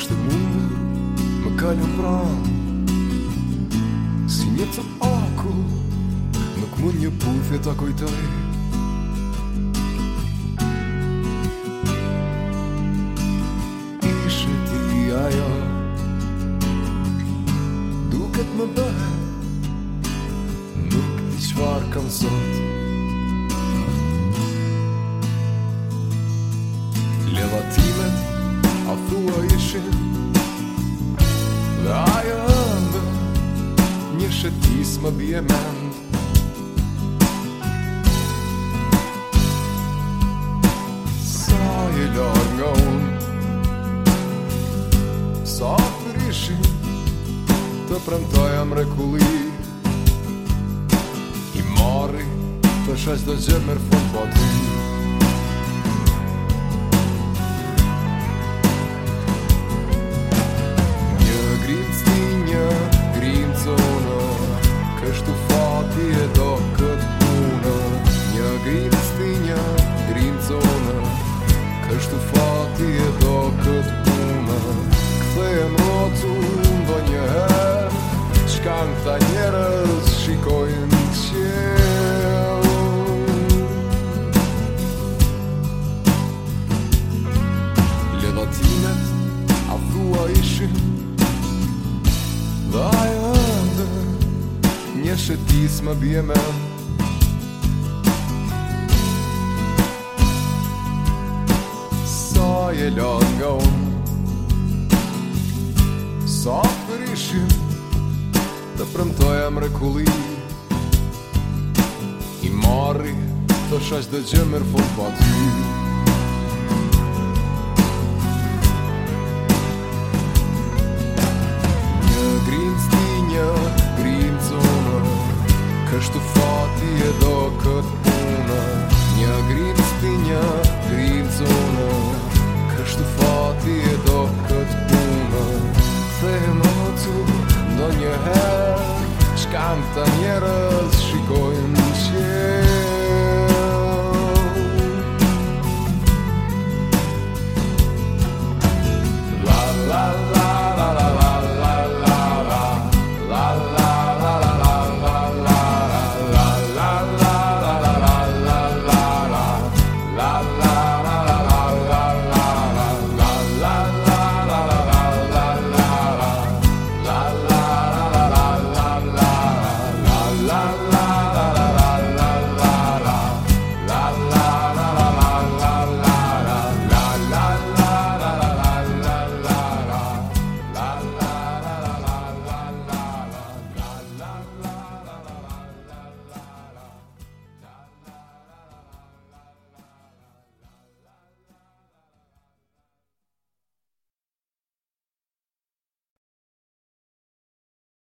Kështë të mundër Më kallëm rëndë Si një të aku Nuk mund një bufet Akoj të rrë I shëtë i ajo Duket më bëhë Nuk të qvarë Kam sot Levati tua ishin Dhe ajo ndë Një shetis më bje mend Sa i lor nga unë Sa të rishin Të premtoja më rekulli I mori Të shes dhe gjemër fërë botin po ti fati e do këtë punë Një grimë stinja, grimë të ona Kështu fati e do këtë punë Këtë e më të mundë një Shkanë të njërës, shikojën të qëllë Lënatimet, avdua i shpeshe tis më bje me Sa je lën nga unë Sa për ishim Të prëmtoj më rëkulli I marri Të shash dhe gjemër fërpat po Sa për ishim Kështu fati e do këtë punë Një grimë s'pi një grimë zonë Kështu fati e do këtë punë Këthe e më të ndo një herë Shkam të njerë